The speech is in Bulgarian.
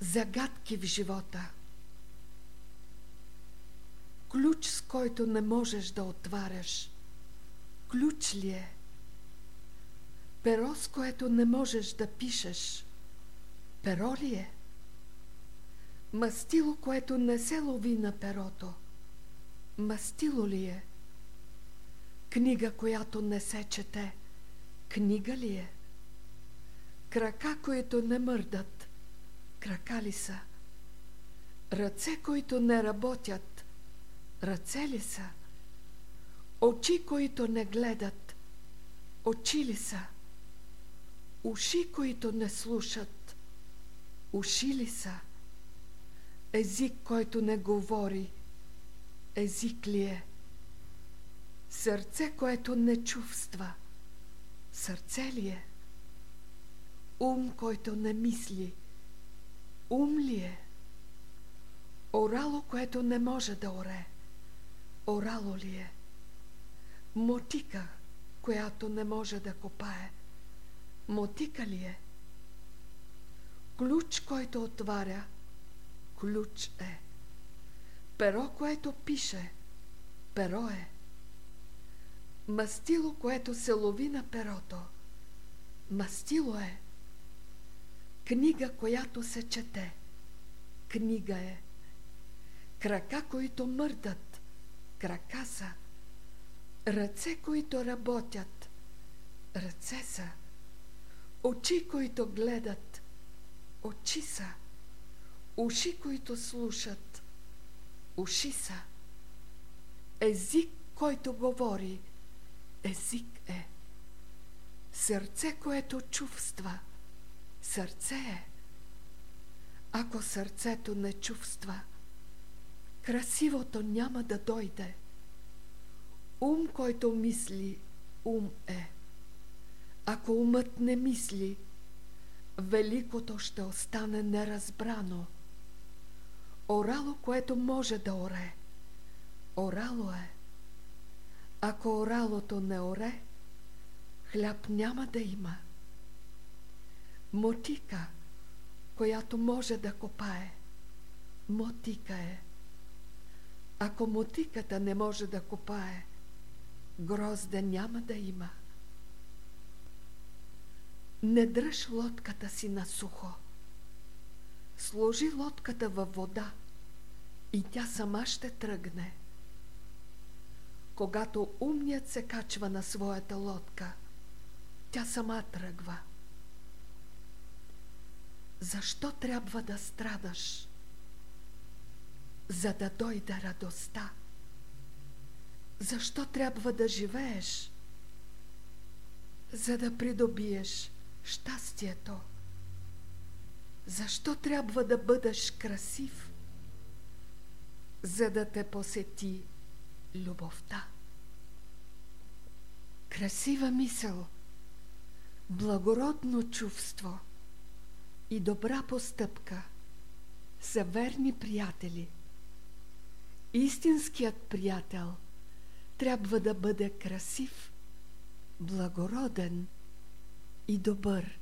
Загадки в живота. Ключ, с който не можеш да отваряш. Ключ ли е? Перо, с което не можеш да пишеш. Перо ли е? Мастило, което не се лови на перото. Мастило ли е? Книга, която не се чете. Книга ли е? Крака, които не мърдат. Крака ли са? Ръце, които не работят. Ръце ли са? Очи, които не гледат. Очи ли са? Уши, които не слушат. Уши ли са? Език, който не говори. Език ли е? Сърце, което не чувства. Сърце ли е? Ум, който не мисли. Ум ли е? Орало, което не може да оре. Орало ли е? Мотика, която не може да копае. Мотика ли е? Ключ, който отваря. Ключ е. Перо, което пише. Перо е. Мастило, което се лови на перото. Мастило е. Книга, която се чете. Книга е. Крака, които мърдат. Крака са. Ръце, които работят. Ръце са. Очи, които гледат. Очи са. Уши, които слушат. Уши са. Език, който говори. Език е. Сърце, което чувства. Сърце е. Ако сърцето не чувства, красивото няма да дойде. Ум, който мисли, ум е. Ако умът не мисли, великото ще остане неразбрано. Орало, което може да оре, орало е. Ако оралото не оре, хляб няма да има. Мотика, която може да копае, мотика е. Ако мотиката не може да копае, грозде няма да има. Не дръж лодката си на сухо. Сложи лодката във вода и тя сама ще тръгне. Когато умният се качва на своята лодка, тя сама тръгва. Защо трябва да страдаш? За да дойде радостта. Защо трябва да живееш? За да придобиеш щастието. Защо трябва да бъдеш красив? За да те посети любовта. Красива мисъл, благородно чувство и добра постъпка са верни приятели. Истинският приятел трябва да бъде красив, благороден и добър.